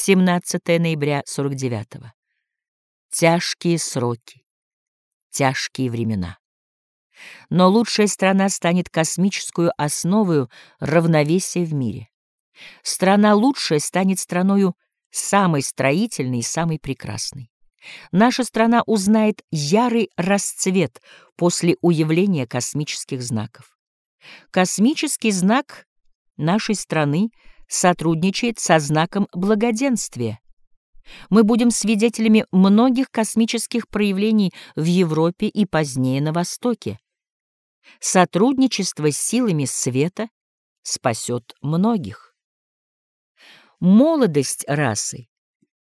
17 ноября 49 -го. Тяжкие сроки, тяжкие времена. Но лучшая страна станет космическую основою равновесия в мире. Страна лучшая станет страною самой строительной и самой прекрасной. Наша страна узнает ярый расцвет после уявления космических знаков. Космический знак нашей страны сотрудничает со знаком благоденствия. Мы будем свидетелями многих космических проявлений в Европе и позднее на Востоке. Сотрудничество с силами света спасет многих. Молодость расы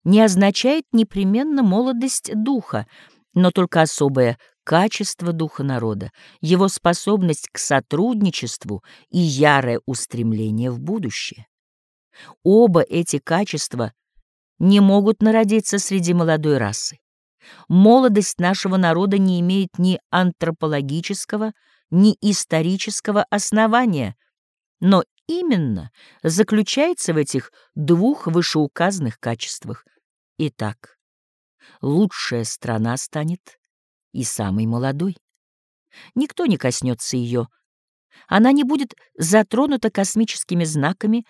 не означает непременно молодость духа, но только особое качество духа народа, его способность к сотрудничеству и ярое устремление в будущее. Оба эти качества не могут народиться среди молодой расы. Молодость нашего народа не имеет ни антропологического, ни исторического основания, но именно заключается в этих двух вышеуказанных качествах. Итак, лучшая страна станет и самой молодой. Никто не коснется ее. Она не будет затронута космическими знаками,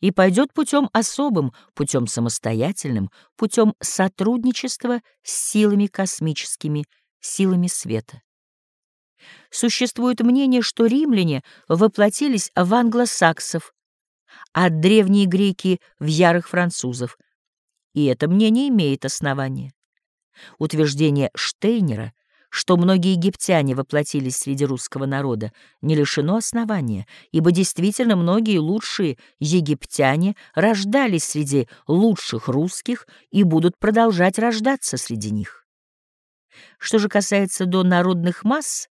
и пойдет путем особым, путем самостоятельным, путем сотрудничества с силами космическими, силами света. Существует мнение, что римляне воплотились в англосаксов, а древние греки — в ярых французов, и это мнение имеет основание. Утверждение Штейнера что многие египтяне воплотились среди русского народа, не лишено основания, ибо действительно многие лучшие египтяне рождались среди лучших русских и будут продолжать рождаться среди них. Что же касается до народных масс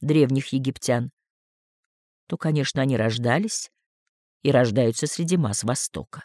древних египтян, то, конечно, они рождались и рождаются среди масс Востока.